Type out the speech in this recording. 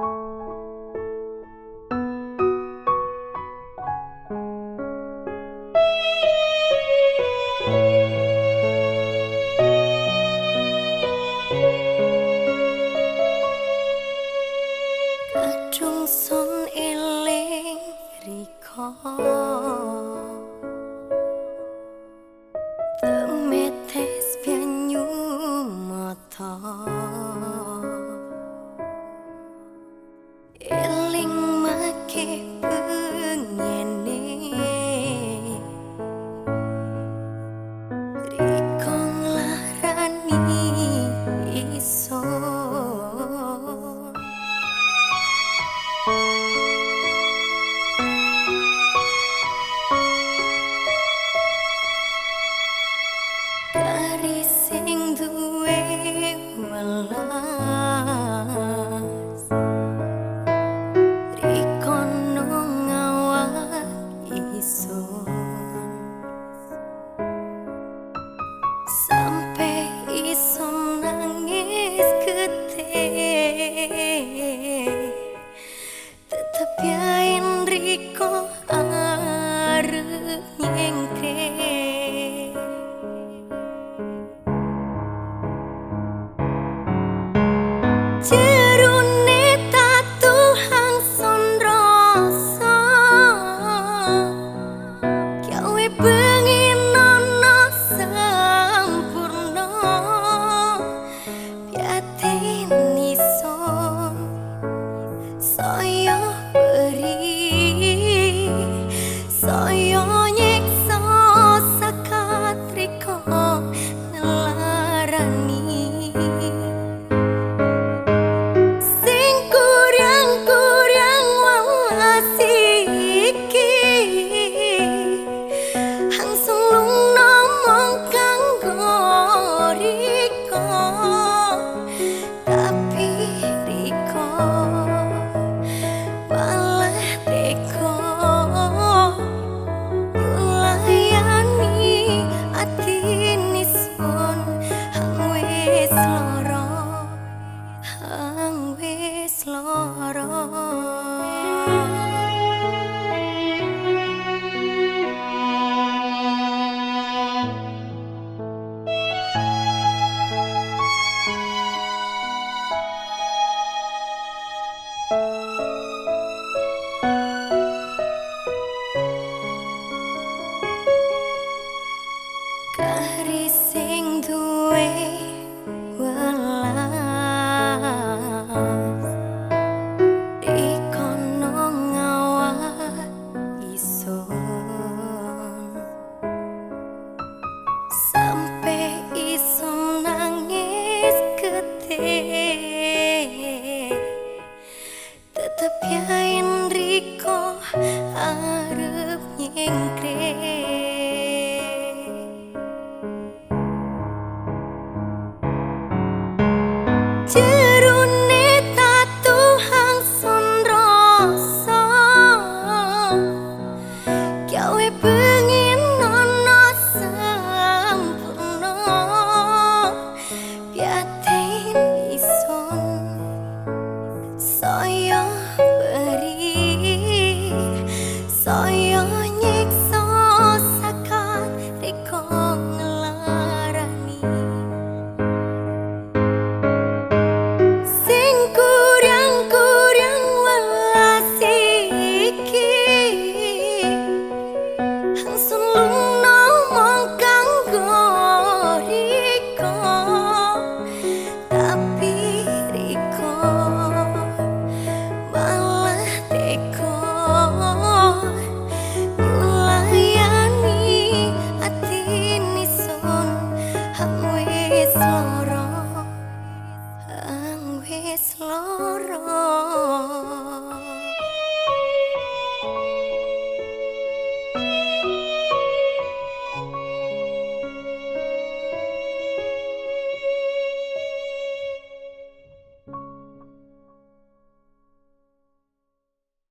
Kacung sun iling rikong sing the way we last Rikon no ngawa iso Sampai iso nangis kete Tetap yain Rikon arep nyengkeh away. loro